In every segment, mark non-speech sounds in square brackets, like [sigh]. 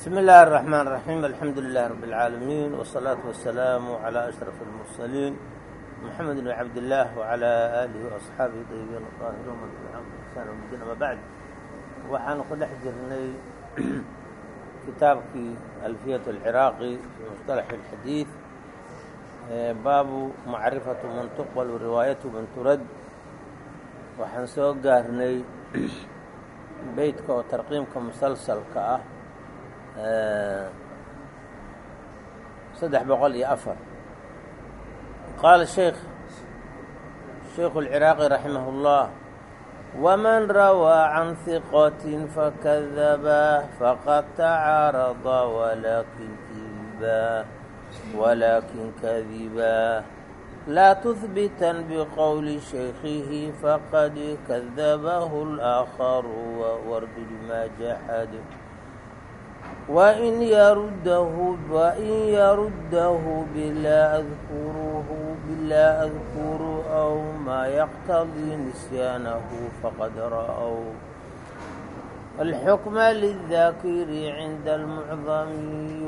بسم الله الرحمن الرحيم الحمد لله رب العالمين والصلاة والسلام على أشرف المرسلين محمد بن عبد الله وعلى آله وأصxaaبه طيبين الطاaهرين ومن amا bعd waxaanu ku dhex jirnay kitaabkii ألفyة العراaqي في مصطلح الحديث باب معرفة من تقبل ورواية من ترد waxaan soo بيتك beytka oo tarqiimka saddex boqol iyo afar qaala sheekh sheikhu اlciraaqi raximah اllah wman rawaa can hiqati fakadaba faqad tacaarada walakin kadiba walakin kadiba laa tuhbitan biqowli shaykhihi faqad kadabahu اlآakharu wawardulmaa jaxad وإن يرده وإن يرده بلا أذكره بلا أذكر أو ما يقتضي نسيانه فقد رأوا الحكم للذاكر عند المعظم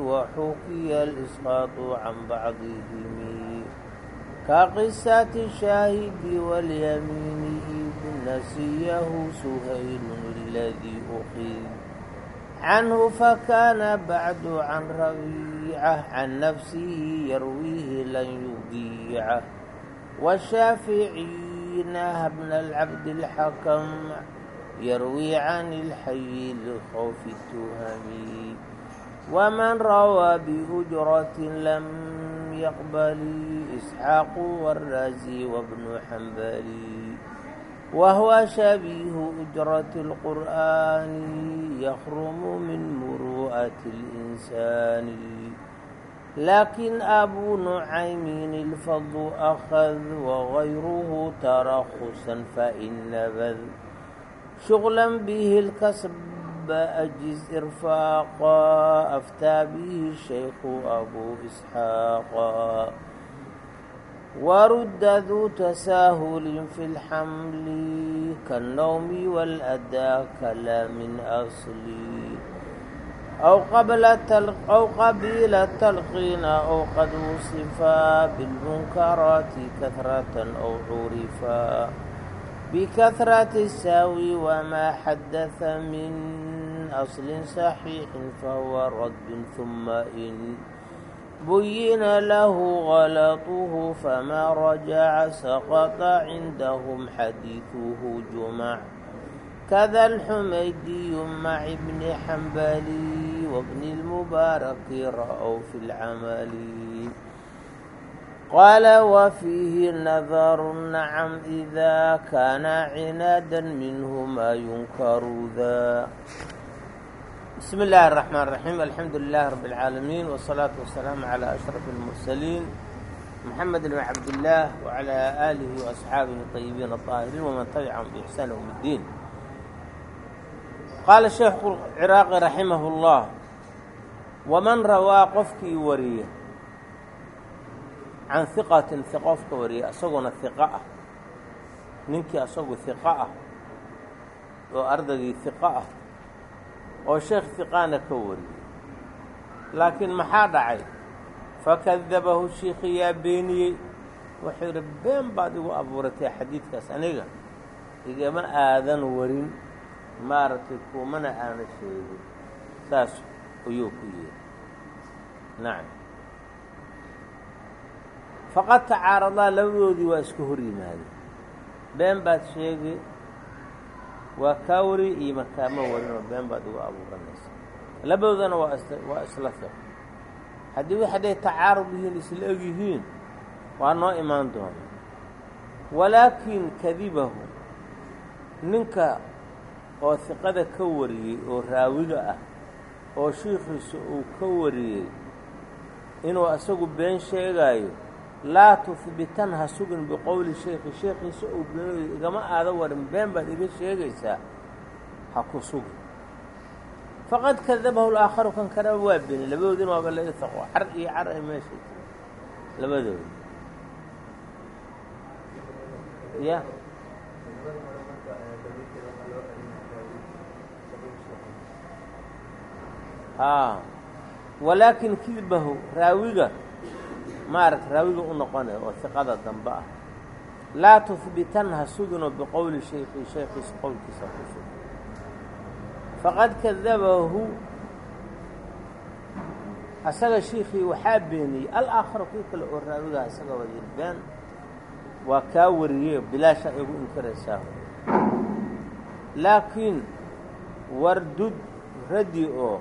وحكي الإسقاط عن بعضهم كقصة الشاهد واليمين إذ نسيه سهيل الذي أخذ عنه فكان بعد عن ربيعة عن نفسه يرويه لن يضيعه والشافعي نهى ابن العبد الحكم يروي عن الحي لخوف التهم ومن روى بأجرة لم يقبل إسحاق والرازي وابن حنبلي وهو شبيه أجرة القرآن يخرم من مروءة الإنسان لكن أبو نعيم الفضل أخذ وغيره ترخصا فإن نبذ شغلا به الكسب أجز إرفاقا أفتى به الشيخ أبو إسحاقا ورد ذو تساهل في الحمل كالنوم والأدى كلام أصلي أو قبل التلق أو قبيل التلقين أو قد وصفا بالمنكرات كثرة أو عرفا بكثرة الساوي وما حدث من أصل صحيح فهو رد ثم إن بين له غلطه فما رجع سقط عندهم حديثه جمع كذا الحميدي مع ابن حنبل وابن المبارك رأوا في العمل قال وفيه نظر نعم إذا كان عنادا منه ما ينكر ذا بسم الله الرحمن الرحيم الحمد لله رب العالمين والصلاة والسلام على أشرف المرسلين محمد بن عبد الله وعلى آله وأصحابه الطيبين الطاهرين ومن تبعهم بإحسان يوم الدين قال الشيخ العراaqي رحمه الله ومن rawaa qofkii wariya can hiqatin hiqo qofka wariya isaguna hiqo ah ninkii asagu hiqo ah oo ardaygii hiqo ah oo sheekh hiqaana ka wariyey. Laakiin maxaa dhacay? Fakadabahu shiikhiyaa beeniyey wuxuu yidhi been baad igu abuuratay xadiidkaas aniga. Igama aadan warin maaragtay kuumana aana sheegin. Saas ayuu ku yidhi. Nacam faqad tacaaradaa labadoodii waa isku hor yimaadeen. Been baad sheegi waa kaa wari iyo makaama warinoo been baad igu abuuranaysa labadoodana waa is waa isla fiq haddii wax hadday tacaarud yihiin isla eg yihiin waa noo imaan doona. Walaakin kadibahu ninka oo hiqada ka wariyey oo raawiga ah oo shiikhiisa uu ka wariyey inuu asagu been sheegaayo laa tuhbitan ha sugin biqowli sheekhi sheekhiisa uu beenooyo igama aada warin been baad iga sheegaysaa ha ku sugin. Faqad kadabahu laakharu kan kaleba waa beeni labadoodina waaba laga taqo car iyo car ay meeshay labadooda ya. Haa walaakin kidbahu raawiga maaragta raawiga u noqonaya oo hiqada dambe ah. Laa tuhbitanha sugino biqowli shaykhi shaykhiisa qowlkiisa ku sug. Faqad kadabahu asaga shiikhii waxaa beeniyey alaakhara kii kale oo raawigaha isaga wadiir been waa kaa wariyey bilaasha igu inkaraysaa laakiin wardud radi oo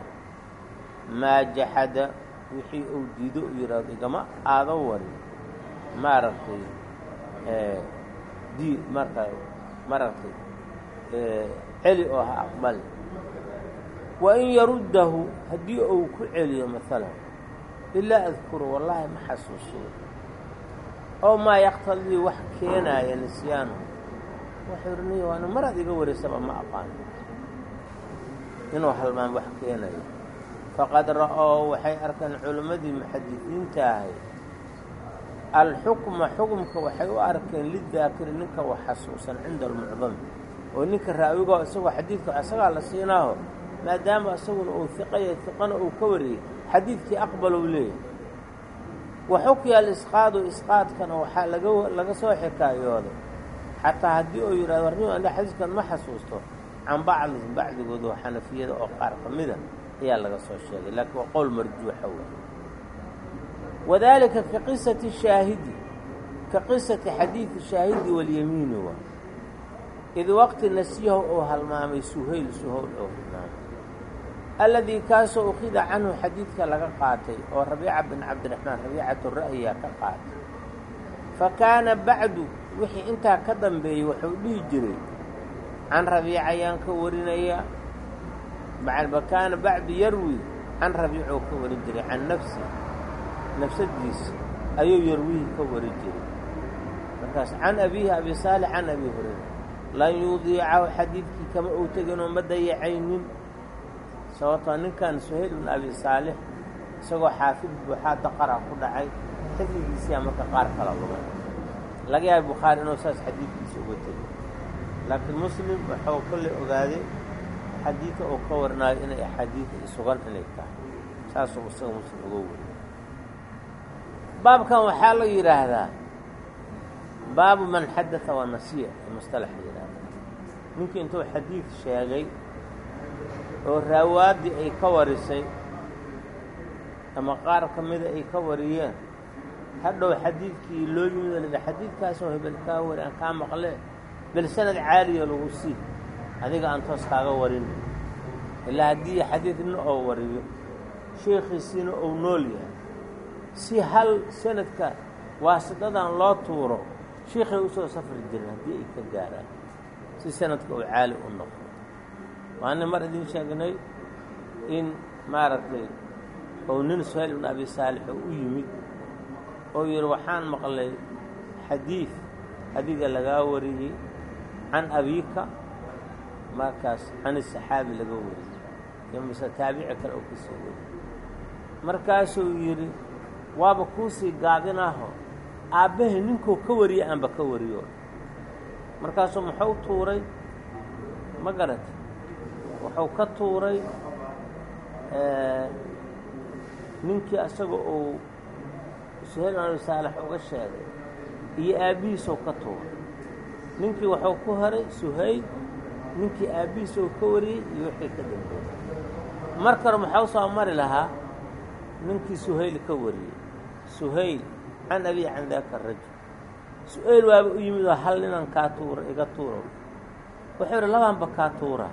maa jaxada wixii uu diido u yidhaahdo igama aado warin. Maaragtay di marka maaragtay celi oo ha aqbali wa in yaruddahu haddii uu ku celiyo maalan ilaa adkuru wallaahi ma xasuusiyo oo maa yaqtadii wax keenaaya nisyaanu. Wuxuu ihi niyo waana maraad iga wareysaba ma aqaano inuu halmaan wax keenayo faqad ra'oo waxay arkeen culimmadii muxadisiinta ahay alxukma xukumka waxay u arkeen lidaakiri ninka wax xasuusan cinda almucdami oo ninka raawigo isagoo xadiidka isagaa la siinaaho maadaama isaguna uu hiqaya hiqana uu ka wariyey xadiidkii aqbalow leeyahy wa xukya alisqaadu isqaadkana waxaa laga soo xikaayooday xataa haddii uu yidhahdo warnimo anda xadiidkan ma xasuusto can bacdihim bacdigood oo xanafiyada oo qaar ka mida ayaa laga soo sheegay laakiin waa qowl marjuuxa wey wadalika ka qisati shaahidi ka qisati xadiidi shaahidi walyamiini waa id waqti nasyahu uu halmaamay suhayl suhayl oo halmaamay. Alladii kaasoo ukhida canhu xadiidka laga qaatay oo rabiica bin cabdiraxmaan rabiicatu ra'yiga ka qaatay fa kaana bacdu wixii intaa ka dambeeyey wuxuu dhihi jiray can rabiica ayaan ka warinaya fa kaana bacdu yarwi can rabiicuu ka warin jiray can nafsi nafsadiisa ayuu yarwihi ka warin jiray. Markaas can abiihi abi saalix can abi hurayra lan yudiicahu xadiidkii kama uu teginoo ma dayacaynin. Sababtoo ninkan suhayl bin abi saalix isagoo xaafid buuxaa daqara ku dhacay xifdigiisiyaa marka qaar kala lumay laga yaabay bukhaari inuu saas xadiidkiisa uga tegay. Laakiin muslim wuxuu kolley ogaaday xadiidka uu ka warinaayo inay axaadiida isugan inay tahay. Saasuu isaga muslim uga wariy baabkan waxaa la yidhaahdaa baabu man xadaa waa nasiya ee mustalaxa yidhaahda ninkii intuu xadiid sheegay oo raawaaddii ay ka warisay ama qaar ka mida ay ka wariyeen hadhow xadiidkii loo yimid oo la xadiidkaasoo hebel kaa wari aan kaa maqlee bel sanad caaliya lagu sii adiga aan toos kaaga warin. Ilaa haddii xadiid nin oo wariyo sheekhiisiina uu nool yahay. Si hal sanadka waasitadan loo tuuro sheikhay u soo safri jiren haddii ay ka gaaraan. Si sanadka uu caali u noqdo. Waana mar idin sheegnay in maaragtay ou nin suhayl ibn abi saalix oo u yimid oo yidhi waxaan maqlay xadiid adiga lagaa wariyey can abiika markaas can saxaabi laga wariyey iyo mise taabici kale oo ka soo wariyey markaasuu yidhi waaba kuusii gaabinaaho aabbahay ninkuu ka wariyey aanba ka wariyo. Markaasuu muxuu tuuray? Ma garata wuxuu ka tuuray ninkii asaga uu suhayl bin abi saalex uga sheegay iyo aabbihiisuu ka tuuray. Ninkii wuxuu ku haray suhayl ninkii aabbihiisuu ka wariyey iyo wixii ka dambeeyey. Mar kale muxuu soo mari lahaa? Ninkii suhayl ka wariyey. Suhayl can abi can daaka rajul. Su'ayl waaba u yimid oo hal ninan kaa tuura iga tuura wuxuu yidhi labaanba kaa tuura?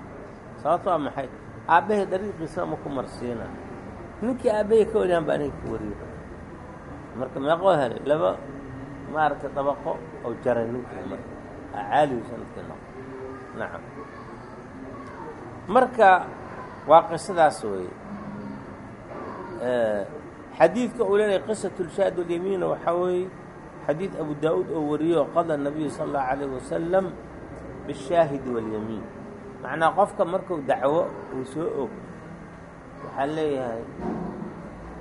Sababto waa maxay? Aabbahay dariiqiisana ma ku marsiina. Ninkii aabbahay ka wariyaan ba aniga ka wariyo marka meeqoo helay laba maaragtay dabaqo oo jaray ninkii marka. Caaligu sannadkii noqo nacam marka waa qisadaas weeye. Xadiidka uu leenahay qisat lshaad walyamiina waxaa weeye xadiid abu daa-uud oo wariyo qada nabiyu sala allahu calayh wasalam bishaahidi waاlyamiin macnaa qofka markuu dacwo uu soo og waxaa leeyahay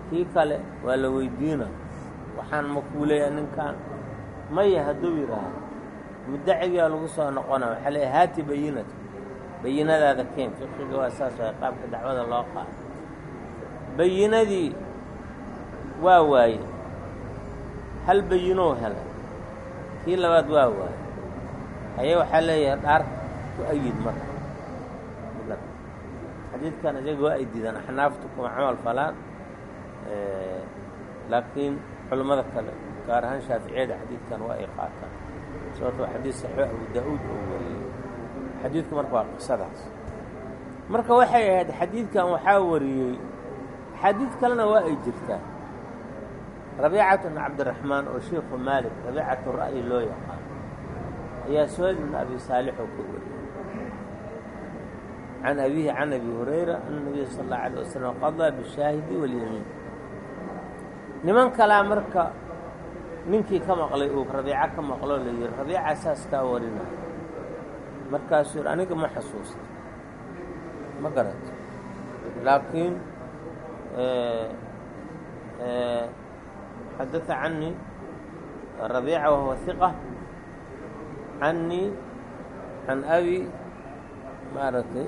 kii kale waa la weydiina waxaan ma kuu leeyahay ninkan maya hadduu yidhaahdo muddacigaa lagu soo noqona waxaa leeyahay haati bayinata bayinadaada keen fiqiga waa saas waay qaabka dacwada loo qaado. Bayinadii waa waaye. Hal bayinoo helay kii labaad waa waaye. Haye waxaa leeyahay dhaar ku ayid marka xadiidkan waa ay diidaan axnaaftu kuma camal falaan. Laakiin culimmada kale gaar ahaan shaaficiyada xadiidkan waa ay qaataan. Sababto waa xadiid saxiix abu daa-uud oo wariyey xadiidku marka waa qisadaas marka waxay ahayd xadiidkan waxaa wariyey xadiid kalena waa ay jirtaa. Rabiicatu bn cabdiraxmaan oo sheikhu maalik rabiicatu ra'yi loo yaqaan ayaa suhayd bn abi saalix oo ka wariyey. Can abihi can abi hurayra ana nabiya sal allahu alay wasalam qadaa bishaahidi walyamiin. Niman kalaa marka ninkii ka maqlay uu rabiico ka maqloo la yihi rabiica saas kaa warinaya markaasuu yidhi aniga ma xasuusta ma garato laakiin xadaثa canii rabiica wahuwa hiqa canii can abi maaragtay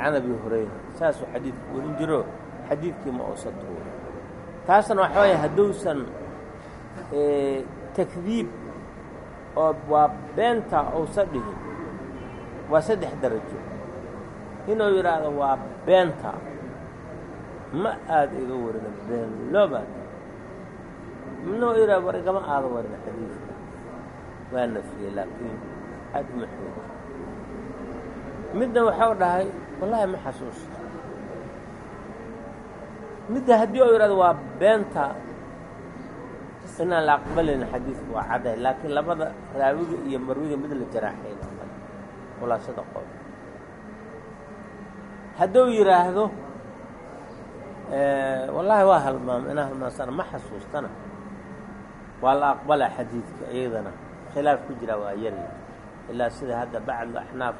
can abi hurayra. Saasuu xadiidku warin jiro. Xadiidkii ma uusan tuurin. Taasna waxa waaya hadduusan takdiib oo waa beenta uusa dhihin waa saddex darajo. Inuu yidhaahdo waa beenta ma aada iga warina been loo baata minuu yidhahdo war igama aada warina xadiidka waa nafiyey laakiin aad uma xooga midna waxau dhahay wallaahi ma xasuusto. Midda haddii uu yidhahdo waa beenta inaan la aqbalayna xadiidku waa caddahay laakiin labada raawiga iyo marwiga mid la jaraaxayna khulaasada qool hadduu yidhaahdo wallaahi waa halmaam inaa halmaansana ma xasuustana. Waa la aqbalaa xadiidka iyadana. Khilaaf ku jira waa yari. Ilaa sida hadda bacdu axnaaf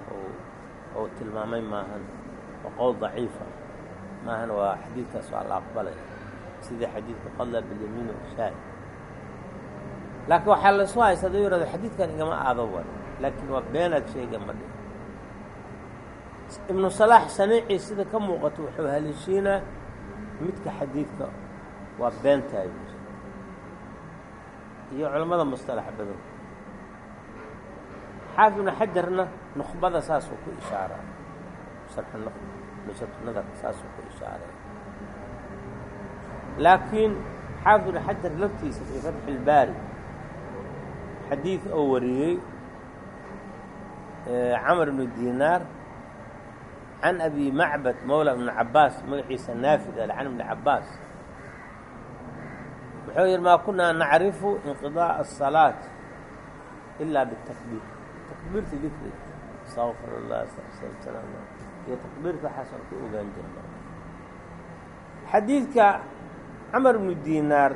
ou tilmaamay maahan oo qowl daciifa. Maahan waa xadiidkaas waa la aqbalaya sidii xadiidka qadla bilyamiin washaahid laakiin waxaa laysu haysta haduu yihahdo xadiidkan igama aado war laakiin waa beenaad sheega ma dhi ibnu salaax saniicii sida ka muuqato wuxuu haleeshiinaa midka xadiidka waa beentaa iyo culammada mustalax badan. Xaafid ibnu xajarna nukhbada saasuu ku ishaaraa sharxu nusatunadaka saasuu ku ishaaray. Laakiin xaafid ibnu xajar laftiisa fii fatxi ilbaari xadiid oo wariyey camr ibnu dinaar can abi macbad mowla ibni cabaas magaciisa naafid ale can ibni cabaas wuxuu yidhi maa kunaa nacrifu inqidaaءa الsalaaة ilaa bitakbiir takbiirta dikri astaqfir اllah iyo takbiirka waxaasaan ku ogaan jirna xadiidka camar ibnu dinaar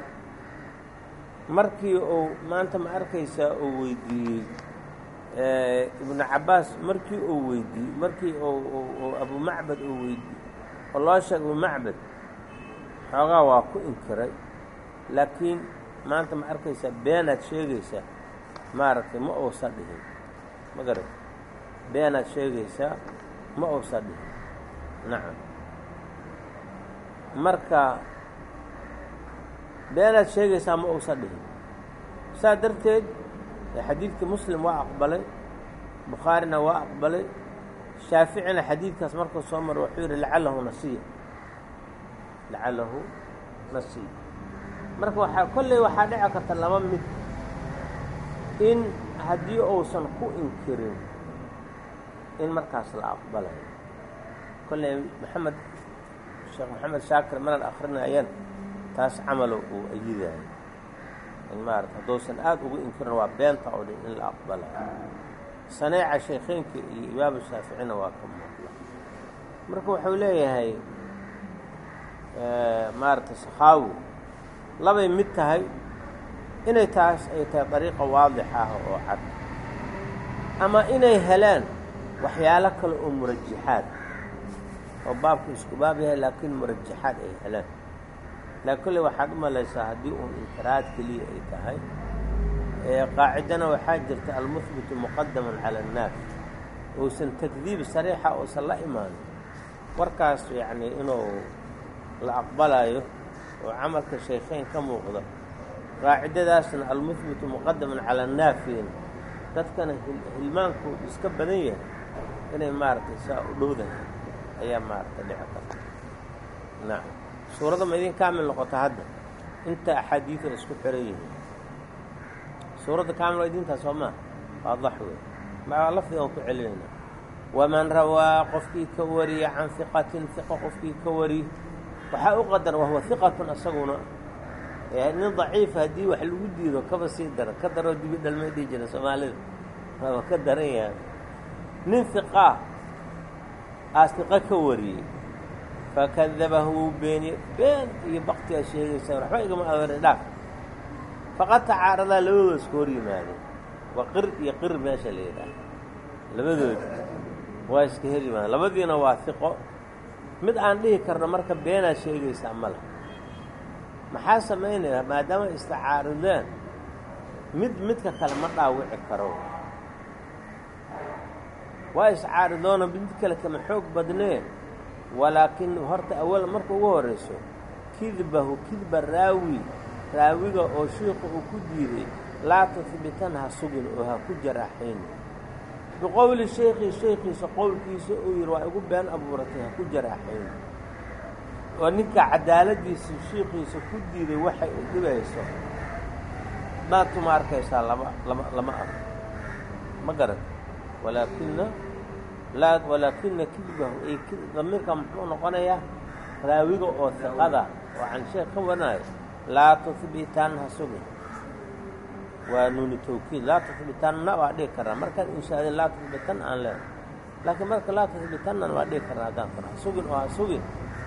markii uu maanta ma arkaysaa uu weydiiyey ibnu cabaas markii uu weydiiyey markii abu macbad uu weydiiyey oo loo sheegay abu macbad xoogaa waa ku inkiray laakiin maanta ma arkaysaa beenaad sheegaysaa maaragtay ma uusa dhihin. Ma garat beenaad sheegaysaa ma uusa dhihin. Nacam. Marka beenaad sheegaysaa ma uusa dhihin. Saa darteed xadiidkii muslim waa aqbalay bukhaarina waa aqbalay shaaficina xadiidkaas markuu soo maro wuxuu yidhi lacalahu nasiya. Lacalahu nasiya. Marka waxaa kolley waxaa dhici karta laba mid. In haddii uusan ku inkirin in markaas la aqbalayo kolley maxamed sheekh maxamed shaakir manan akrinayaan taas camalo uu ayidayo maarata hadduusan aada ugu inkirin waa beenta oo dhan in la aqbalayo saneeca sheekheynka iyo imaamu shaaficina waa ka muuqda. Marka wuxuu leeyahay maarata sakhaawi labay mid tahay inay taas ay tahay dariiqa waadix ah oo cad. Ama inay helaan waxyaalo kale oo murajaxaad oo baabku isku baab yahay laakiin murajaxaad ay helaan laa kolley waxaad u malaysaa haddii uun inkiraad keliya ay tahay. Qaacidana waxaa jirta almuhbitu muqadaman cala annaas. Uusan takdiib sariixa uusan la imaanin. Warkaas yacnii inuu la aqbalayo oo camalka shaykhayn ka muuqda qaacidadaasna almuhbitu muqadaman calaa naafiin dadkana hilmaankoodu iska badan yahay inay maaragtay saa u dhowdahay ayaa maaragtay dhici karta. Nacam suuradda ma idin kaamil noqota hadda? Inta axaadiida isku xiran yihiin suuradda kaamil waa idintaa soo maa waadax wey maa lafdigaan ku celinayna waman rawaa qofkii ka wariya can hiqatin hiqa qofkii ka wari waxaa u qadar wahuwa hiqatun asaguna. Nin daciifa haddii wax lagu diido kaba sii dara. Ka daroo dibi dhalmay dhihi jira soomaalida. Waaba ka daran yahay. Nin hiqaa aas ka wariyey fakadabahu wuu beeniyey been iyo baktigaa sheegaysaa waxba igama adeera dhaaf faqad tacaaradaa labadooda iska hor yimaadeen waa qir iyo qir meesha la yidhaah labadooda waa iska hor yimaadeen labadiina waa hiqo mid aan dhihi karno marka beenaa sheegaysaa ma maxaa samaynaya maadaama istacaarideen mid midka kale ma dhaawici karo waa iscaaridoona mid kale kama xoog badnee walaakin horta awal marka ugu horrayso kidbahu kidba raawi raawiga oo shiiku uu ku diiday laa tuhbitan ha sugin oo ha ku jaraaxayni biqowli shaykhi shaykhiisa qowlkiisa uu yidhi waa igu been abuuratay ha ku jaraaxayni oo ninka cadaaladiisa shiikiisa ku diiday waxay u dhibayso maantuma arkaysaa lama lama lama arko. Ma garan walaakina laa walaakina kidbahu ay damiirka muxuu noqonayaa raawiga oo hiqada oo can sheekh ka waranayo laa tuhbitan ha sugin. Waa nuuni tawkiid laa tuhbitanna waa dhihi karnaa markaan inshaada laa tuhbitan aan leenahay laakiin marka laa tuhbitannan waa dhihi karnaa haddaan karo ha sugin oo ha sugin.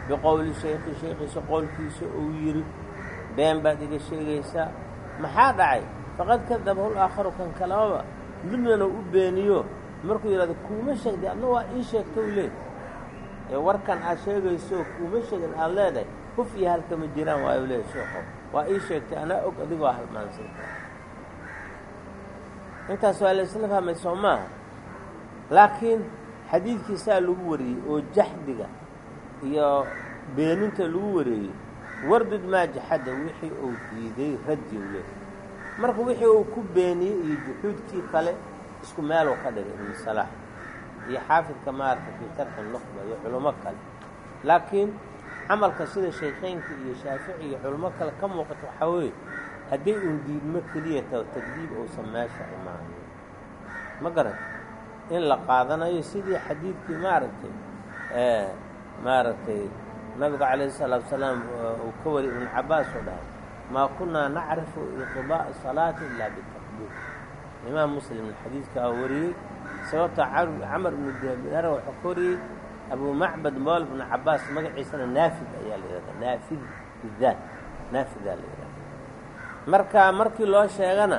Biqowli shaykhi shaykhiisa qowlkiisa uu yidhi been baad iga sheegaysaa. Maxaa dhacay? Faqad kadabahu laakharu kan kalamaba midnana u beeniyo markuu yidhahdo kuuma sheegday adna waa ii sheegta u leey ee warkan aad sheegayso kuuma sheegin aad leedahay. Huf iyo halkama jiraan waayu leey sheekho waa ii sheegtay anaa og adigoo halmaansanta intaas waa la fahmay soo maaha laakiin xadiidkiisaa lagu wariyey oo jaxdiga iyo beeninta lagu wareeyey wardud maa jaxadda wixii uu diiday raddi u leey marka wixii uu ku beeniyey iyo juxuudkii kale isku meeluu ka dhigay ibnu salaax iyo xaafidka maarka fii tarxi nuqba iyo culummo kale. Laakiin camalka sida shaykhaynka iyo shaafici iyo culummo kale ka muuqato waxaa weeye haddii uun diidmo keliya ta tagdiib uusan meesha imaanin ma garan in la qaadanayo sidii xadiidkii maaragtay maaragtay nabiga calayhi salaatu wasalaam uu ka wariy ibnu cabbaas oo dhahay maa kunaa nacrifu inqidaa'a salaati ilaa bitaqdiir imaam muslimna xadiidkaa wariyey sababtoo camar ibnu dinar wuxuu ka wariyey abu macbad mool ibnu cabbaas magaciisana naafid ayaa la yidhahdaa naafid bidaat naafidaa la yidhahda marka markii loo sheegana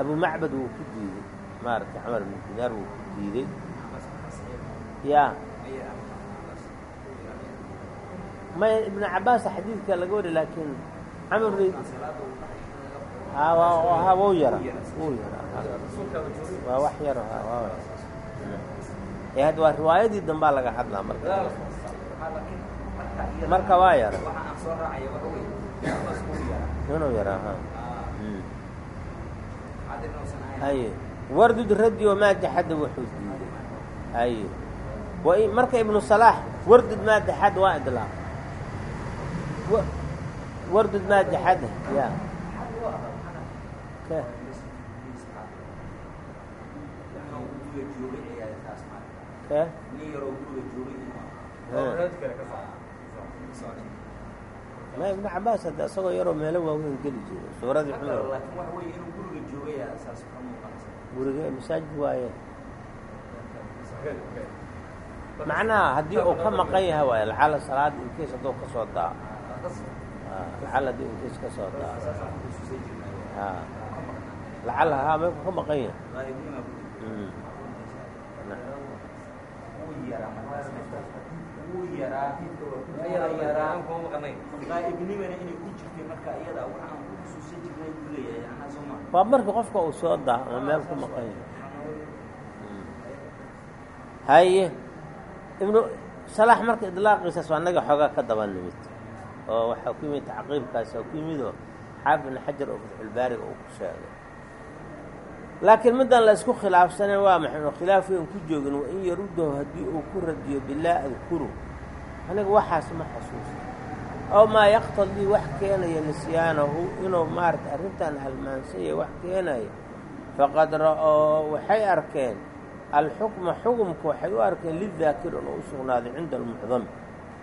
abu macbad wuu ku diiday maaragtay camar ibnu dinaar wuu ku diiday ya. Maya ibnu cabbaasa xadiidka laga wari laakiin camar yara wuu yara waa riwaayadii dambaa laga hadlaa marka. Waa yara inuu yaraa ha haye. Wardud raddi wamaa jaxadda wuxuu diiday haye. Marka ibnu salaax wardud maa jaxad waa idlaaq wardud maa jaxada ya ma ibnu cabaas hadda isagoo yaroo meelo waaweyn geli jiro suuradii guriga masaajid waaye. Macnaha haddii uu ka maqan yahay waaye lacala salaada inkiis hadduu ka soo daa. Lacala haddii inkiis ka soo daa lacala haa meeku ka maqan yahay waa marka qofka uu soo daa ama meel ku maqan yahay haye ibnu salaax marka idlaaqiisaas waa naga xoogaa ka daba nimid oo waxaa ku yimid tacqiibkaasa ku yimidoo xaafid ibn xajar oo fatxulbaariga uu ku sheegay laakiin middan la isku khilaafsaneen waa maxay oo khilaaf weyn ku joogin wa in yarudahu haddii uu ku radiyo bilaa adkuru aniga waxaas ma xasuusta ow maa yaqtadii wax keenaya nisyaanahu inuu maarata arrintan halmaansanya wax keenaya. Faqad ra'oo waxay arkeen. Alxukma xukumka waxay u arkeen lidaakir inuu u sugnaaday cinda almucdami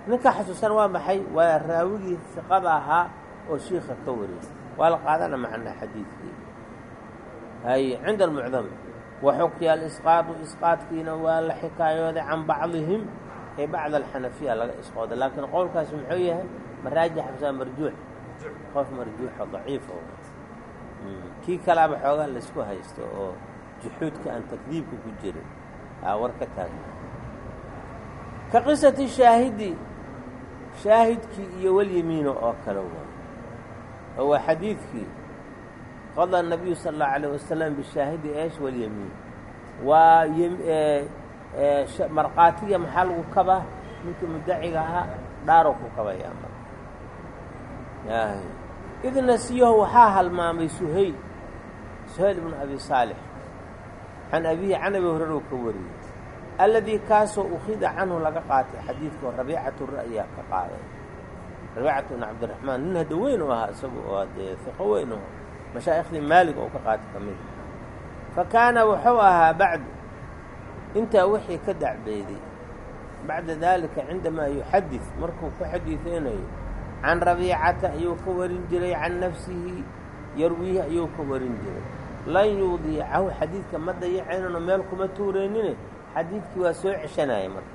ninka xasuusan waa maxay? Waa raawigii siqada ahaa oo shiika ka wariyay. Waa la qaadana macnaa xadiidkii hay cinda almucdami wa xukiya alisqaadu isqaadkiina waa la xikaayooday can bacdihim. Ee bacd alxanafiya laga isqooday. Laakiin qowlkaas muxuu yahay maraajax masaa marjuux qof marjuuxo daciifo kii kalaaba xoogaa laysku haysto oo juxuudka aan takdiibka ku jirin. Aa war ka taagna. Ka qisati shaahidi shaahidkii iyo walyamiino oo kale waa oo waa xadiidkii qada nabiyu sala allahu alayh wasalam bishaahidi eesh walyamiin waa markhaatiga maxaa lagu kabaa? Ninkii mudaciga ahaa dhaaroo ku kabayaa marka id nasiyahu waxaa halmaamay suhayl suhayl ibnu abi saalix. Can abihi can abi hurera uu ka wariyey. Alladii kaasoo ukhida canhu laga qaatay xadiidkao rabiicatu ra'yaa ka qaaday. Rabiicatu ibnu cabdiraxmaan nin hadda weyn u ahaa isagu oo dee hiqo weyn oo mashaaikhdii maalig oo ka qaatay ka mid fa kaana wuxuu ahaa bacdu intaa wixii ka dacbeeday bacda daalika cindamaa yuxadid markuu ku xadiideynayo can rabiicata ayuu ka warin jiray can nafsihi yarwiihi ayuu ka warin jiray. Lan yuudiicahu xadiidka ma dayacaynano meel kuma tuuraynine xadiidkii waa soo ceshanaya marka.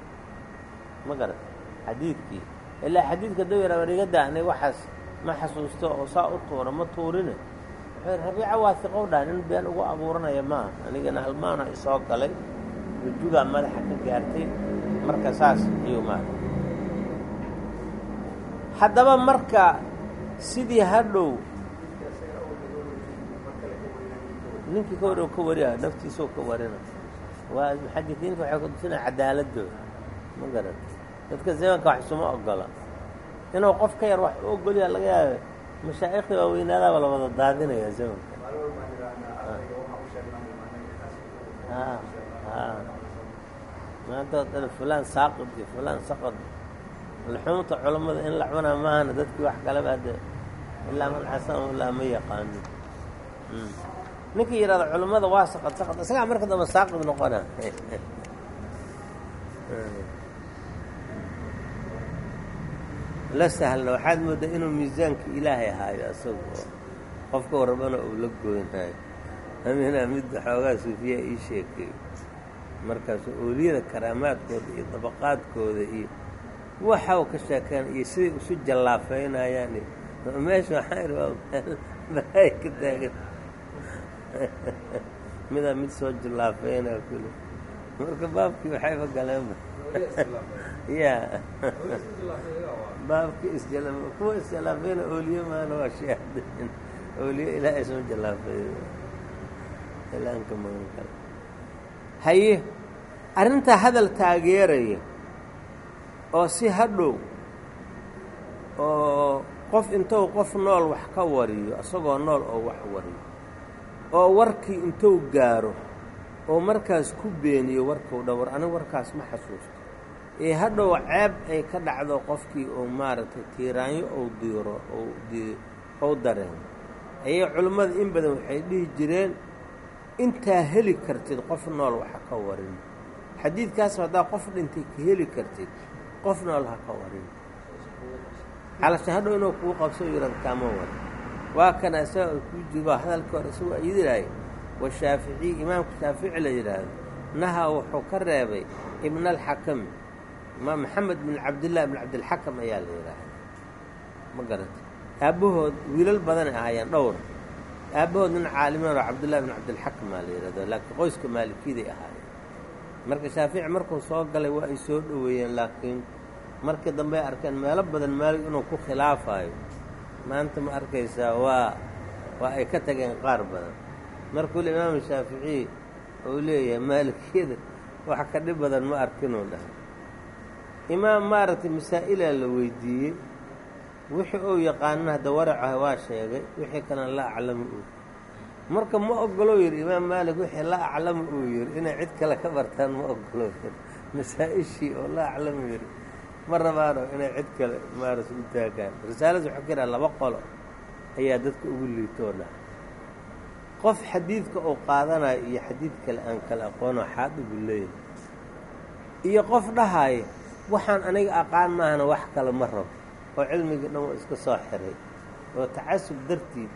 Ma garata xadiidkii. Ilaa xadiidka dawirabarigadaa aniga waxaas ma xasuusto oo saa u tuura ma tuurine rabiica waa hiqow dhaha nin been ugu abuuranaya maaha anigana halmaana isoo galay rujugaa madaxa ka gaartay marka saas ayuu maara haddaba marka sidii hadhow ninkii ka war ka wariya naftiisoo ka warina. Waa muxadidiinta waxay kutusinaya cadaaladooda ma garan. Dadka zamanka wax isuma ogola inuu qof ka yar wax u ogolyaa laga yaaba mashaa'ikhda waaweynaadaaba la wada daadinaya zamanka maanta dhan fulaan saaqid iyo fulaan saqad luxuumta culammada in la cunaa maahana dadkii wax kaleba hadde ilaa man xasana ilaa ma yaqaanin ninkii yidhahda culammada waa saqad saqad isagaa marka dambe saaqid noqona [laughs] la sahlna waxaad mooddaa inuu miisaanka ilaahay ahaayo isaga oo qofka warrabana uu la goynaayo. Aminaa midda xoogaa suufiyaa ii sheekeeyo markaasu ooliyada karaamaadkooda iyo dabaqaadkooda iyo waxa uu ka sheekeen iyo siday isu jallaafeynayaan meesha waxaa idhi waa balaay ka taagan. [laughs] Midaa mid soo jallaafeynaa kule marka baabkii waxayba galeenba ya baabkii isjal kuwa isjallaafeyna ooliye maana waa shahaadeen ooliye ilaahay soo jallaafeeyo ilaanka magan kale. Haye arrintaa hadal taageeraya oo si hadhow oo qof intuu qof nool wax ka wariyo isagoo nool oo wax wariyo oo warkii intuu gaaro oo markaas ku beeniyo warkuu dha war aniga warkaas ma xasuusto ee hadhow ceeb ay ka dhacdo qofkii oo maaragtay tiiraanyo ou diiro ou dareemo ayay culimmada in badan waxay dhihi jireen intaa heli kartid qof nool waxa ka warin. Xadiidkaasba haddaa qof dhintay ka heli kartid qof nool ha ka warin. Calasha hadhow inuu kuu qabso yirad kaama warin. Waa kana isaga kuu jiro hadalkii hore isagoo ayidilaahay washaaficiy imaamka shaafici la yidhaahdo nahaa wuxuu ka reebay ibna alxakami ma maxamed bin cabdillahi ibn cabdilxakam ayaa la yidhaahda ma garata aabbahood wiilal badanay ahaayeen dhowr. Aabbahood nin caalimaan oo cabdullahi bin cabdilxakam aa la yidhahdo laakiin qoyska maalikiday ahaayeen. Marka shaafici markuu soo galay waa ay soo dhoweeyeen laakiin markii dambey arkeen meelo badan maalig inuu ku khilaafayo. Maanta ma arkaysaa waa waa ay ka tageen qaar badan. Markuu imaamu shaaficiy uu leeyahay maalikiyada wax ka dhib badan ma arkinuu dhahay imaam maaragtay masaa'ilaa la weydiiyey wixii uu yaqaanana hadda waracaha waa sheegay wixii kalena la aclamu uu marka ma ogolo yidhi imaam maalik wixii la aclamu uu yidhi inay cid kale ka bartaan ma ogolo yidhi. [laughs] Masaa-ishii oo la aclamu yidhi ma rabaano inay cid kale maaras u taagaan. Risaalada waxuu ka yidhaha laba qolo ayaa dadka ugu liitoona. Qof xadiidka uu qaadanayo iyo xadiid kale aan kala aqoono xaadibu leeyahy iyo qof dhahaayo waxaan aniga aqaan maahana wax kale ma rabo oo cilmigii dhan waa iska soo xiray. Oo tacasub dartiid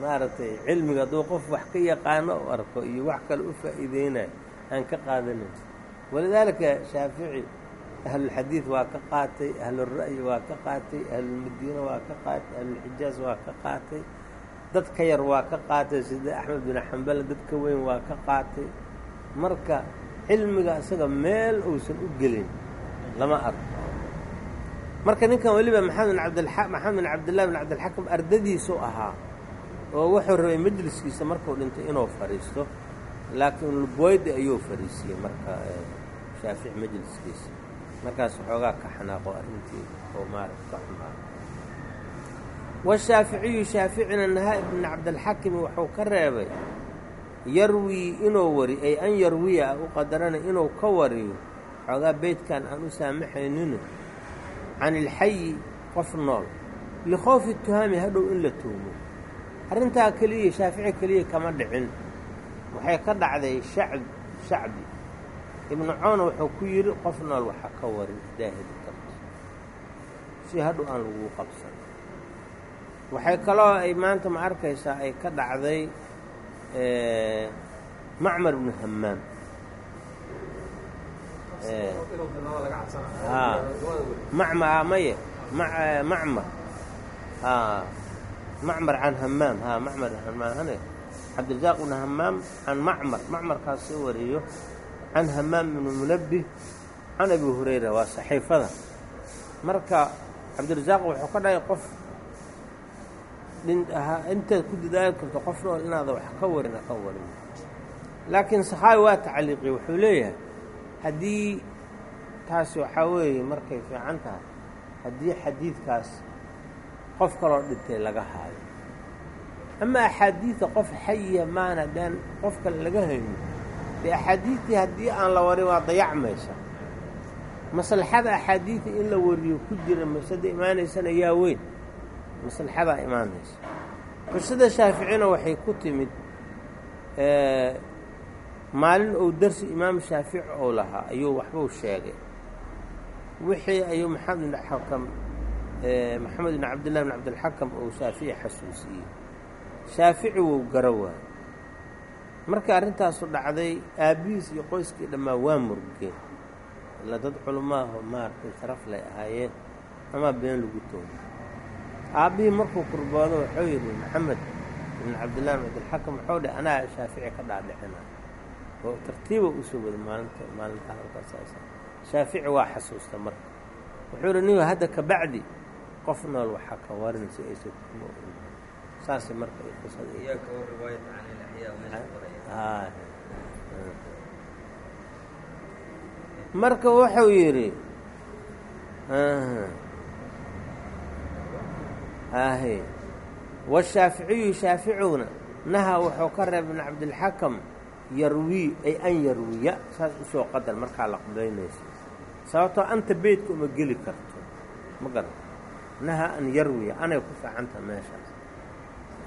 maaragtay cilmiga hadduu qof wax ka yaqaano u arko iyo wax kale u faa'iideynayo aan ka qaadanayn. Walidaalika shaafici ahlulxadiid waa ka qaatay ahlulra'yi waa ka qaatay ahlulmadiina waa ka qaatay ahlulxijaaz waa ka qaatay dadka yar waa ka qaatay sida axmed bin xambal dadka weyn waa ka qaatay. Marka cilmiga isaga meel uusan u gelin lama arko. Marka ninkan weliba maxamed maxamed bin cabdillahi bin cabdilxakam ardadiisu ahaa oo wuxuu rabay majliskiisa markuu dhintay inuu fadhiisto laakiin luboydi ayuu fadhiisiyey marka shaafici majliskiisa. Markaas waxoogaa ka xanaaqo arrintii oo maarata ka xumaa washaaficiyu shaaficina nahaa ibn cabdilxakimi wuxuu ka reebay yarwii inuu wari ay an yarwiya u qadarana inuu ka wariyo xoogaa beydkan aan u saamaxaynino can ilxayi qof nool likhoofi tuhaami hadhow in la tuhmo arrintaa keliya shaafici keliya kama dhicin. Waxay ka dhacday shacb shacbi. Ibnu coona wuxuu ku yidhi qof nool waxa ka warin daahidi karto si hadhow aan lagu qabsan. Waxay kaloo ay maanta ma arkaysaa ay ka dhacday macmar ibnu hammaam macma maye. Macmar macmar can hamaam ha macmar hamaahane cabdirasaaq ibnu hamaam can macmar. Macmarkaas soo wariyo can hamaam ibnu munabbih can abi hurayra. Waa saxiifada. Marka cabdirasaaq wuxuu ka dhahay qof intaad ku dadaali karto qof nool inaada wax ka warin ka warin. Laakiin saxaabi waa tacliiqiye wuxuu leeyahay haddii taasi waxaa weeye markay fiican tahay haddii xadiidkaas qof kaloo dhintay laga haayo. Ama axaadiidta qof xayiya maan haddaan qof kale laga hayno dee axaadiidtii haddii aan la warin waa dayacmaysa maslaxada axaadiidta in la wariyo ku jira masada imaanaysana yaa weyn. Maslaxadaa imaanaysa. Qisada shaaficina waxay ku timid maalin uu darsi imaam shaafici ou lahaa ayuu waxbuu sheegay. Wixii ayuu maxamed bin xakam maxamed bin cabdillahi bin cabdilxakam uu shaafici xasuusiyey. Shaafici wuu garo waayey. Markii arrintaasu dhacday aabbihiis iyo qoyskii dhammaa waa murgeen ila dad culumaaho maaragtay sharaf lay ahaayeen amaa been lagu tooga aabbihii markuu kurboodo wuxuu yidhi maxamed ibn cabdillahi bin cabdilxakam wuxuu dheh anaa shaafici ka dhaadhicina oo tartiiba u soo wada maalinta maalintaa halkaas shaafici waa xasuusta marka. Wuxuu yidhi niga hadda ka bacdi qof nool waxaa ka warin si aysa kuma marka ay marka wuxuu yidhi ahe washaaficiyu shaaficiguna naha wuxuu ka reeb ibn cabdilxakam yarwii ay an yarwiya saas u soo qadar markaa la qadaynayso sababtoo anta beydka uma geli karto. Ma garan. Naha an yarwiya anay ku fiicanta meeshaas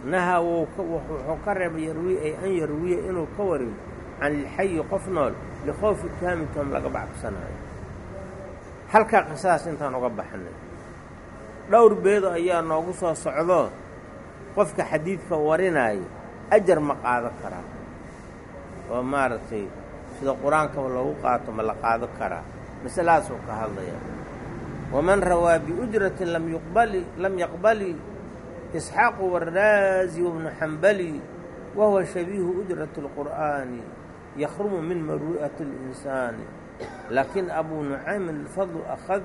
naha wuxuu ka reebay yarwii ay an yarwiya inuu ka wariyo can ilxayi qof nool likhoofi tuhaamitom laga baxsanaayo halkaa qisadaas intaan uga baxnay. Dhowr beedo ayaa noogu soo socdo. Qofka xadiidka warinaayo ajar ma qaado karaa oo maaragtay sida qur-aankaba loogu qaato ma la qaado karaa masaladaasuu ka hadlaya waman rawaa biujratin lam yuqbali lam yaqbali isxaaqu waraazi wabnu xambali wahuwa shabiihu ujrati اlqur'aani yakhrumu min maru'ati اlinsaani laakin abuu nucaymin alfadlu akhad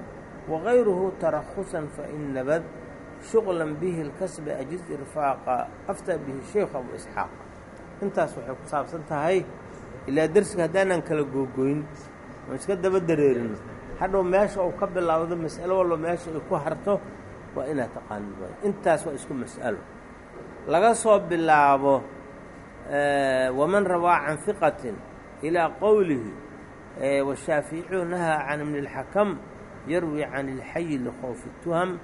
wغayruhu tarahusan fain nabad shuqlan bihi اlkasba ajiz irfaaqa aftaa bihi sheikhu abu isxaaq intaas waxay ku saabsan tahay ilaa dersiga haddaanan kala googoyn oon iska daba dareerino hadhow meesha uu ka bilaawdo mas'alo walba meesha ay ku harto waa inaad taqaanid waay intaas waa isku mas'alo. Laga soo bilaabo waman rawaa can hiqatin ilaa qowlihi washaaficiyu nahaa can ibni اlxakam yarwi can ilxayi likhowfi tuham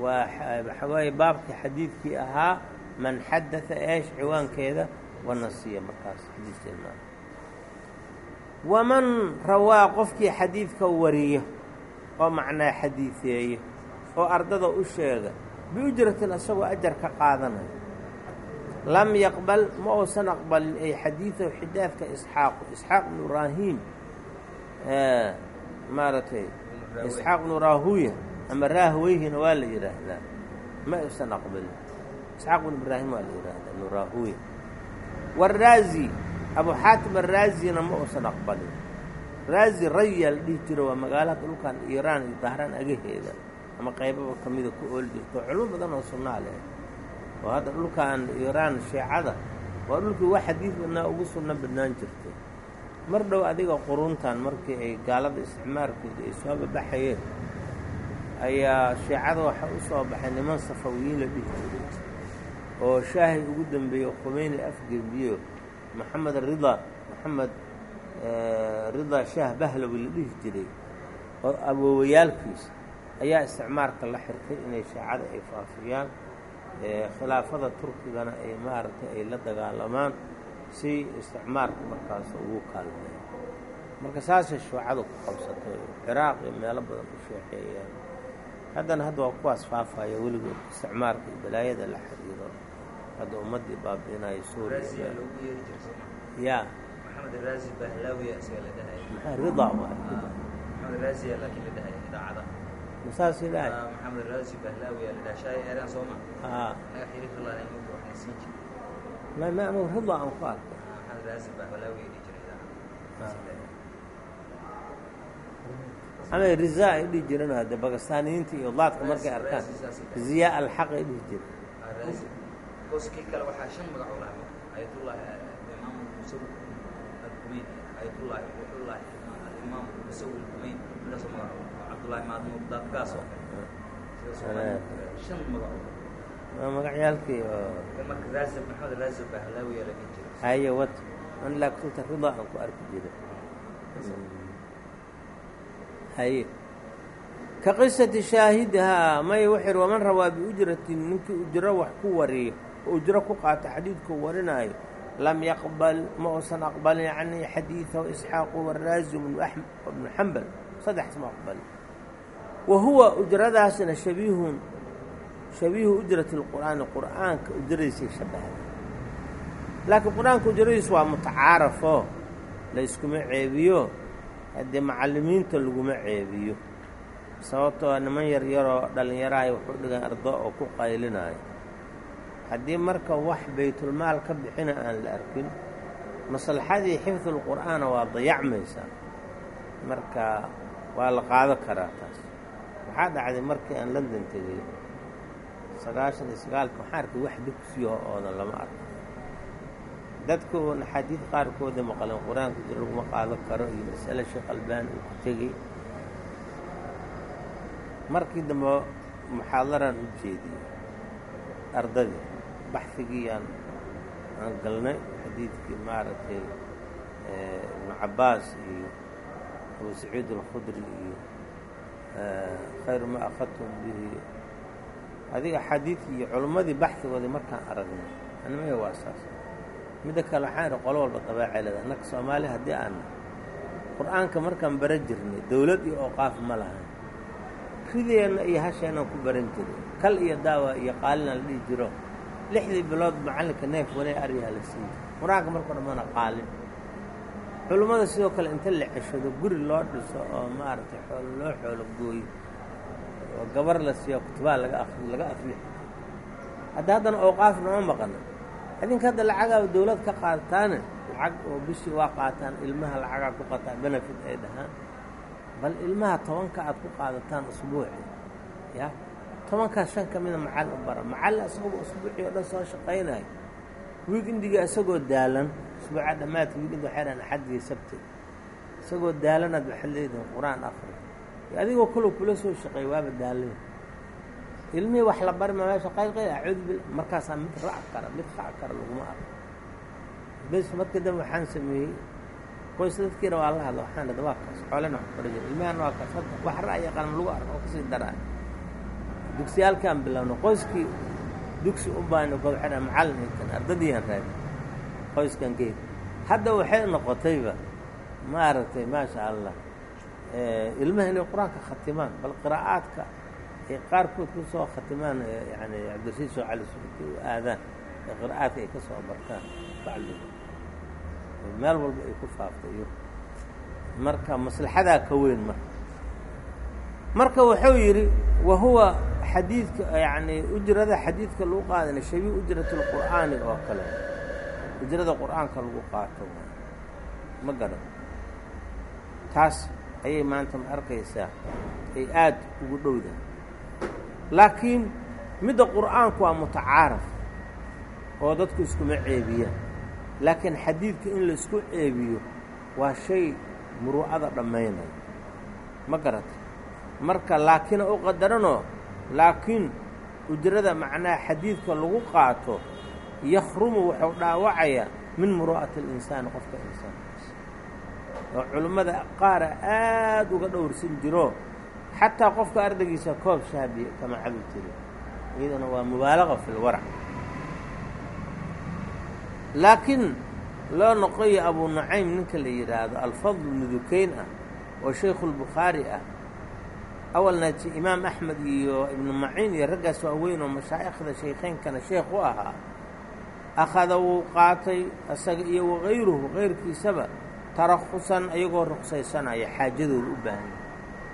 waa waxawaaye baabkii xadiidkii ahaa man xadaa eesh ciwaankeeda wanasiya markaas xadiisteena waman rawaa qofkii xadiidka wariyo oo macnaa xadiiseeya oo ardada u sheega biujratin isagoo ajar ka qaadanayo lam yaqbal ma uusan aqbalin ay xadiidahu xidaadka isxaaqu isxaaq bnu ibraahim maaragtay isxaaq bnu raahuya ama raahweyhina waa la yidhaahdaa ma uusan aqbalin. Isxaaq bnu ibraahim waa la yidhaahdaa bnu raahuya waraazi abu xaatim araazina ma uusan aqbalin raazi raya la dhihi jiro waa magaalada dhulkan iiraan iyo dahraan agaheeda ama qaybaba ka mida ku ooli jirto culmo badan oo sunnaa leh oo hadda dhulkan iiraan shiicada waa dhulkii wax xadiid badnaa ugu sunno badnaan jirtay mar dhow adiga quruntan markii ay gaalada isticmaarkooda ay soo babaxayeen ayaa shiicada waxaa u soo baxay niman safawiyiin la dhihi jiray oo shaahay ugu dambeeyey khumeyni afgembiyo maxamed rida maxamed rida shaah bahlawi la dhihi jiray oo awoowayaalkiisa ayaa isticmaarka la xirtay inay shiicada ay faafiyaan khilaafada turkigana ay maaragtay ay la dagaalamaan si isticmaarka markaas ugu kaalmeeyo marka saasay shuucadu ku qabsatay ciraaq iyo meelo badan u sheexeeyaan haddana hadda waa kuwaas faafaya weligood isticmaarka iyo balaayada la xiriiro. Hadda ummaddii baabi'inayo suuriya ya maxaa rida waay masaas ilaahay ma ma ama rida aan ku arkay ama riza ay dhihi jireen hadde bakistaaniyiinta iyo daadka markay arkaan. ziya alxaq ay dhihi jireen. Shan magac waa magacyaalkii haye an laakinta rida aan ku arki jiray haye ka qisati shaahidihaa may wuxuu yidhi waman rawaa biujratin ninkii ujro wax ku wariyo oo ujro ku qaato xadiidkuu warinaayo lam yaqbal ma uusan aqbalin yacni xadiidahu isxaaqu waraazi bnu xambal saddexs ma aqbalin wa huwa ujradaasna shabiihun shabiihu ujrati lqur'aani qur'aanka ujradiisay shabahda laakiin qur'aanka waa mutacaarafoo layskuma ceebiyo haddee macallimiinta laguma ceebiyo sababtoo niman yaryaroo dhallinyarahay wuxuu dhigan ardo oo ku qaylinayo. Haddii marka wax baytulmaal ka bixina aan la arkin maslaxadii xifdulqur'aana waa dayacmaysaa marka waa la qaado karaa taas. Waxaa dhacday markii aan london tegey sagaashan iyo sagaalka waxaa arkay wax dugsiyaho oodan lama arko dadku axaadiid qaarkooda maqleen qur'aanka jir laguma qaado karo iyo masale sheekh albaan uu ku tegey. Markii dambe muxaadaraan u ardadii baxigii aan galnay xadiidkii maaragtay ibnu cabbaas iyo abu saciid alkhudri iyo khayru ma akhadtum bihi. Adiga xadiidkii iyo culimmadii baxhigoodii markaan aragnay animaya waa saas midda kale waxaan idhi qolo walba leeda annaka soomaali haddii aanna qur'aanka markaan baran jirnay dowlad iyo ooqaaf ma lahayn rideenna iyo hasheenaan ku baran jiray. Kal iyo daawa iyo qaalina la dhihi jiro. Lixdii bilood macallinka neef wanay aryaha la siin qur'aanka markao dhamana qaalin. Culummada sidoo kale inta la ceshado guri loo dhiso oo maaragtay xoolo loo xoolo gooyo oo gabar la siiyo kutubaa laga laga aflixi hadda haddana ooqaaf nama maqano idinka hadda lacagaaba dawlad ka qaadataane lacag oo bishii waa qaataan ilmaha lacagaa ku qataa benefit ay dhahaan. Bal ilmaha tobanka aad ku qaadataan usbuuci ya tobankaas shan ka mida macallin u bara. Macallin isagoo usbuucii oo dhan soo shaqaynayo wiigindiga isagoo daalan usbuuca dhammaadka wiigindi waxay dhahan axaddiyo sabti. Isagoo daalanaad waxaad leedihin qur'aan akri adigoo kalow kula soo shaqeey waaba daalan ilmihii wax la bari meesha qayqay acuudu bil markaasaa mid raac kara mid raac kara laguma arko. Bes marka dambe waxaan sameeyey qoys dadkiina waa la hadla waxaan dhada waa kaas xoolena wax bari jira ilmihana waa kaas hadda wax ra'ya qalan lagu arko oo ka sii daraa dugsiyaalkaan bilowna qoyskii dugsi u baana kod waxay dhaha macallin intan ardadiiaan raadi qoyskan geed. Hadda waxay noqotayba maaragtay maasha allah ilmaha inay qur'aanka khatimaan bal qiraa'aadka ay qaarkood ku soo khatimaan yani cabdirashiid soo cali suuti u aadaan ee qiraa'aadka ay ka soo bartaan bacliga meel walba ay ku faaftay iyo marka maslaxadaa ka weyn marka. Marka wuxuu yidhi wa huwa xadiidka yani ujrada xadiidka lagu qaadana shabiih ujrat اlqur'aani oo kale. Ujrada qur'aanka lagu qaato. Ma garan. Taas ayay maanta ma arkaysaa ay aad ugu dhowdahay laakiin midda qur'aanku waa mutacaaraf oo dadku iskuma ceebiyaan. Laakiin xadiidka in la isku ceebiyo waa shay muruucada dhammaynaya ma garata marka laakina u qadaranoo laakiin ujrada macnaha xadiidka lagu qaato yakhrumu wuxuu dhaawacayaa min muruu'ati اlinsaani qofka insaankiisa. Oo culimmada qaara aad uga dhowrsan jiro xataa qofka ardaygiisa koob shaabiya kama cabi jiri iyadana waa mubaalaqa fi lwarac laakiin loo noqoyo abu nucaym ninka la yidhaahdo alfadl nudukeyn ah oo shaykhu lbukhaari ah awalna imaam axmed iyo ibnu maciin iyo raggaas waaweyn oo mashaa'ikhda shaykheynkana sheekh u ahaa akhada wuu qaatay isaga iyo wakayruhu kayrkiisaba tarakusan ayagoo ruqsaysanaya xaajadooda u baahan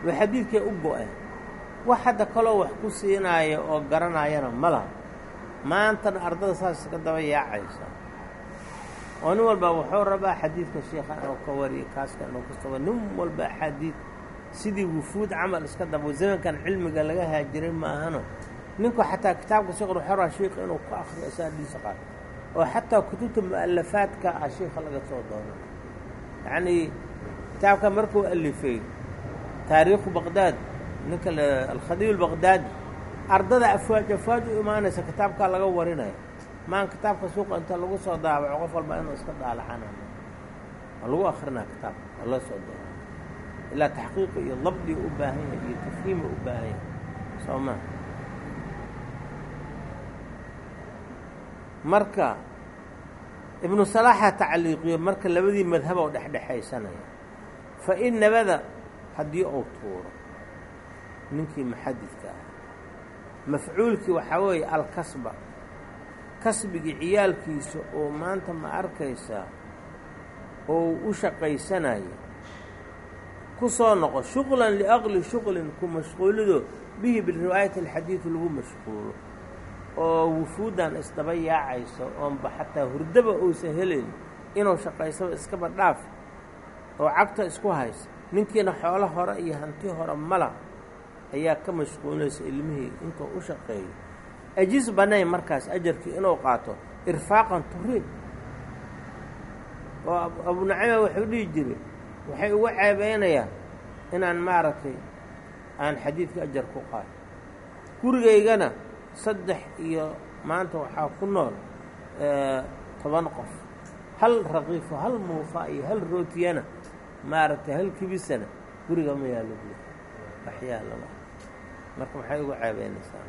way xadiidkay u go-een wax hadda kaloo wax ku siinaya oo garanayana ma laha. Maantana ardada saas iska daba yaacaysa. Oo nin walba wuxuu rabaa xadiidka sheikha inuu ka wariyo kaaska inuu ka sogo nin walba axaadiid sidii wufuud camal iska dabo zamankan cilmiga laga haajiray ma ahano. Ninku xataa kitaabka sheekh wuxuu rabaa inuu ka akriyo isaadiisa qaato oo xataa kutubta mu'alafaadka ah sheikha laga soo doono. Yacnii kitaabka markuu alifay taariikhu baqdaad ninka alkhadiib albaqdaadi ardada afwaaj afwaaj u imaanaysa kitaabkaa laga warinaya maan kitaabka suuqa inta lagu soo daabaco qof walba inuu iska daalacana waa lagu akrinaa kitaabka waa loo soo doona ilaa taxqiiqi iyo dabdi u baahan yahay iyo tafhiima u baahan yahay. Soo maa marka ibnu salaaxa tacliiqiyo marka labadii madhab oo dhexdhexaysanaya. Fa in nabada haddii uu tuuro ninkii muxadidka ah. Mafcuulkii waxaa weeye alkasba. Kasbigii ciyaalkiisa oo maanta ma arkaysaa oo u shaqaysanayo. Ku soo noqo shuqlan liaqli shuqlin ku mashquulido bihi biriwaayati alxadiidi lagu mashquulo. Oo wufuuddan isdaba yaacayso oonba xataa hurdaba uusan helayn inuu shaqaysaba iskaba dhaaf oo cagta isku haysa ninkiina xoolo hore iyo hanti hore mala ayaa ka mashquulinaysa ilmihii intuu u shaqeeyo ajiz banayn markaas ajarkii inuu qaato irfaaqan turiid oo abu nacima wuxuu dhihi jiray waxay uga ceebeynayaan inaan maaragtay aan xadiidka ajar ku qaato gurigaygana saddex iyo maanta waxaa ku nool toban qof. Hal raqiifo hal muufa iyo hal rootiyana maaragtay hal kibisana guriga ma yaalo buur waxyaalama marka maxay ugu ceebeynaysaa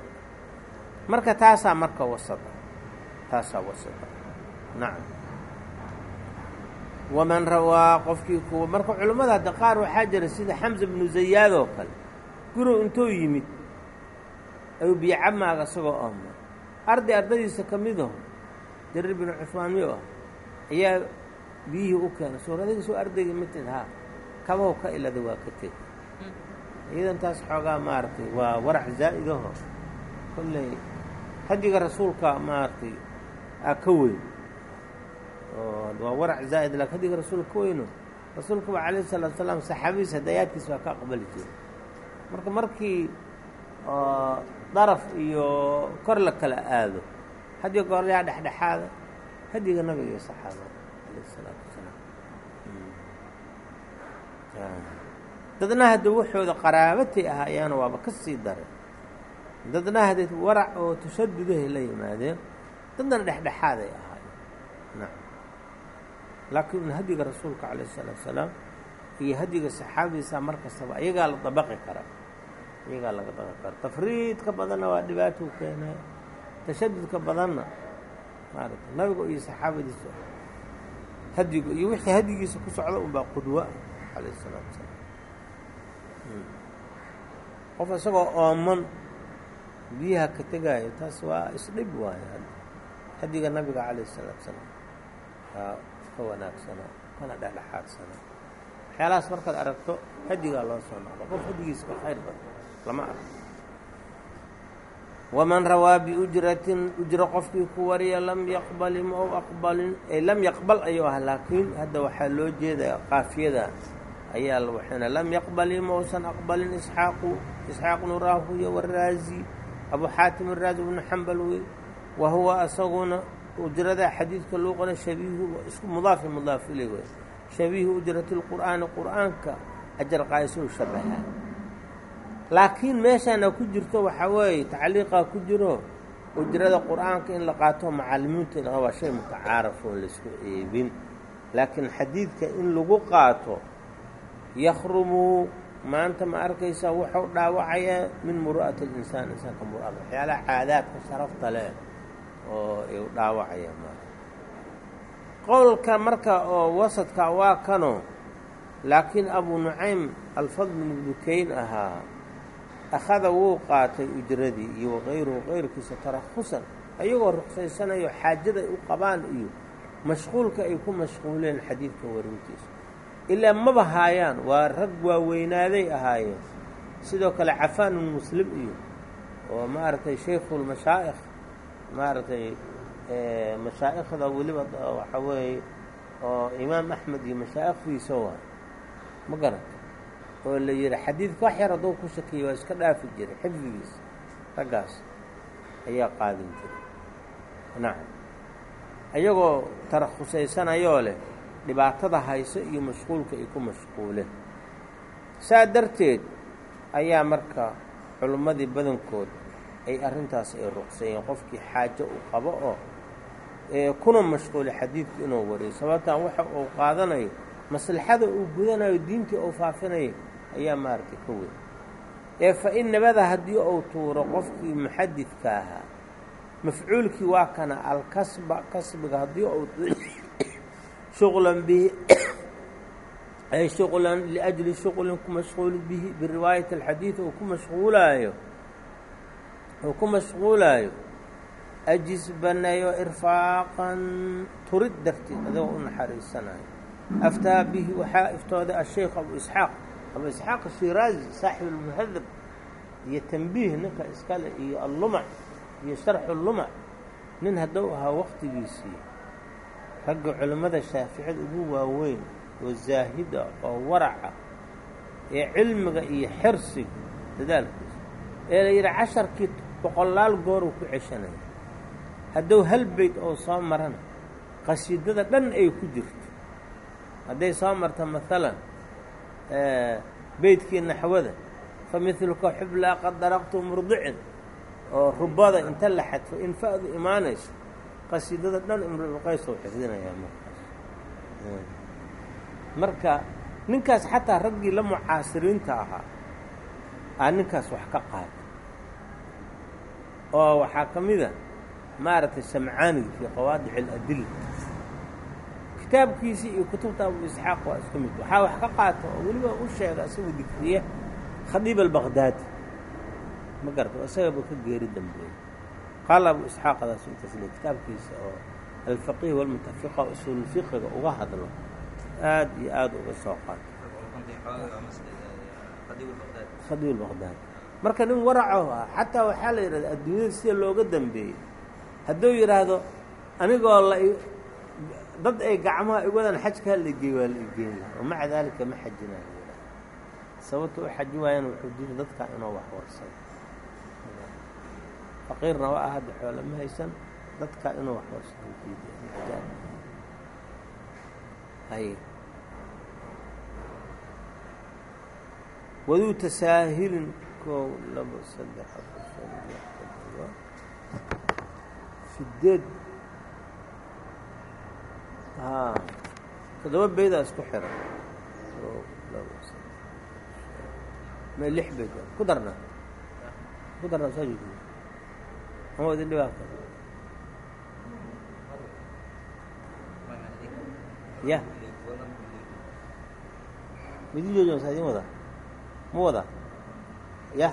marka taasaa marka wasada taasaa wasada nacam waman rawaa qofkii kuwa marka culimmada hadda qaar waxaa jira sida xamsa bnu zayaad oo kale. Gurigu intuu yimid ayuu biyo camaaga isagoo ooma arday ardadiisa ka midaho jarir binu cusmaan miyo ah ayaa biyihii u keenay suur adiga soo ardayga matid haa kabahu ka ilada waa ka teg iyadan taas xoogaa maaragtay waa warac zaa'idaho kolley hadiga rasuulka maaragtay aa ka weyn. Waa warac zaa'id laakin hadiga rasuulka ka weyno rasuulka ba calayhi salaatu salaam saxaabadiisa hadayaadkiisa waa ka aqbali jira marka markii daraf iyo kor la kala aado hadiyo gooryaa dhexdhexaada hadiga nabiga iyo saxaabada dadna hadda waxooda qaraabatay ahaayaana waaba ka sii daray. Dadna hadeed warac oo tashadudahay la yimaadeen dadna dhexdhexaaday ahaayeen. Nacam laakiin hadiga rasuulka calayh isalaatu salaam iyo hadiga saxaabadiisa mar kastaba iyagaa la dabaqi kara iyagaa laga dabaqi kara tafriidka badanna waa dhibaatou keenay. Tashadudka badanna maarata nabiga iyo saxaabadiisa hadiga iyo wixii hadigiisa ku socda unbaa qudwa calayh isalaatu salaam. Qof isagoo ooman biyaha ka tegaayo taas waa isdhib waayo hadiga nabiga calayh isalaatu salaam. Waa ka wanaagsanaa kana dhexdhexaadsanaa waxyaalahaas markaad aragto hadigaa loo soo noqdo qof hadigiisa ka khayr badan lama arko waman rawaa biujratin ujro qofkii ku wariya lam yaqbal ma u aqbalin lam yaqbal ayuu ah laakiin hadda waxaa loo jeedaya qaafiyada ayaa la waxayna lam yaqbali ma uusan aqbalin isxaaqu isxaaq bnu raahuya waraazi abu xaatim araazi bnu xambal wey wa huwa asaguna ujrada xadiidka loo qora shabiihu isku mudaafi mudaaf iley wey shabiihu ujrati lqur'aani qur'aanka ajar qaayisuu shabaha laakiin meeshaana ku jirto waxaa weeye tacliiqaa ku jiro ujrada qur'aanka in la qaato macallimiinta in waa shay mutacaaraf oo la isku eebin laakiin xadiidka in lagu qaato yakhrumu maanta ma arkaysaa wuxuu dhaawacayaa min muru'ati alinsaan insaanka muru'ada waxyaalaha caadaadka sharafta leh oo u dhaawacaya ma qowlka marka oo wasadka waa kano laakiin abu nucaym alfadl bnu dukayn ahaa akhada wuu qaatay ujradii iyo waqayruhu qayrkiisa tarahusan ayagoo ruqsaysanayo xaajaday u qabaan iyo mashquulka ay ku mashquuleen xadiidka warintiisa. Ilaa maba haayaan waa rag waaweynaaday ahaayeen. Sidoo kale cafaan bnu muslim iyo oo maaragtay shaykhulmashaa'ikh maaragtay mashaa'ikhda weliba waxaa weeye oo imaam axmed iyo mashaa'ikhdiisa waa ma garata oo la yidhi xadiidka wax yar hadduu ku shakiya waa iska dhaafi jiray xifdigiisa raggaas ayaa qaadin jiray. Nacam ayagoo tarakhusaysanayoo leh dhibaatada hayso iyo mashquulka ay ku mashquuleen. Saa darteed ayaa marka culimmadii badankood ay arrintaas ay ruqsayeen qofkii xaajo u qabo oo kuna mashquulay xadiidku inuu wariyo sababtaan waxa uu qaadanayo maslaxada uu gudanayo diintii uu faafinayo ayaa maaragtay ka weyn. Ee fa in nabada haddii uu tuuro qofkii muxadidka ahaa mafcuulkii waa kana alkasba kasbiga haddii uu [coughs] shuqlan bihi [coughs] ay shuqlan liajli shuqlin ku mashquuli bihi biriwaayati alxadiid uu ku mashquulaayo uu ku mashquulaayo ajis baneeyo irfaaqan turid darteed adagoo u naxariisanayo aftaa bihi waxaa iftooday asheykh abu isxaaq abu isxaaq saaxib almuhadab iyo tanbiih ninka iskale iyo allumac iyo sharxu lumac nin hadduu ahaa waqtigiisii ragga culimmada shaaficiyada ugu waaweyn oo zaahida oo waraca ee cilmiga iyo xirsiga dadaalkiisa ee la yidhi casharkii boqolaal goor uu ku ceshanaya hadduu hal beyd oo soo marana qasiidada dhan ay ku jirto. Hadday soo marto maalan beydkii naxwada fa midluka xublaa qad daraqtu murdicin oo rubada inta la xadfo in fa-du imaanayso. Qasiidada dhan imruulqays oo xifdinayaa markaas. Marka ninkaas xataa raggii la mucaasiriinta ahaa aa ninkaas wax ka qaata. Oo waxaa ka mida maaragtay samcaaniga fii qawaadic aladilla kitaabkiisii iyo kutubta abu isxaaq waa isku mid. Waxaa wax ka qaata oo weliba u sheega isagu dikriye khadiib albaqdaadi ma garata isagaba ka geeri dambeeyey. Qaala abu isxaaqadaas intaas le kitaabkiisa oo alfaqiih walmutafiqa usuulfiqiga uga hadlo aad iyo aada uga soo qaato. Khadiib albaqdaadi marka nin waraco ah xataa waxaa la yidhahda adduunyada sida looga dambeeyey. Hadduu yidhaahdo anigoo la dad ay gacmaha iwadan xajkaa la geey waa la igeyn laha oo maca daalika ma yidhahda sababta u xaji waayana wuxuu diiday dadka inuu wax warsado. Faqiirna waa hadda xoole ma haysan dadka inuu wax warsado diiday. Waduu tasaahilin kow labo saddex afar sideed toddoba beydaa isku xiran me lix beyd ku darna ku darna saa joogna ama idin dhibaa kale ya midi joojo saa idin wada ma wada ya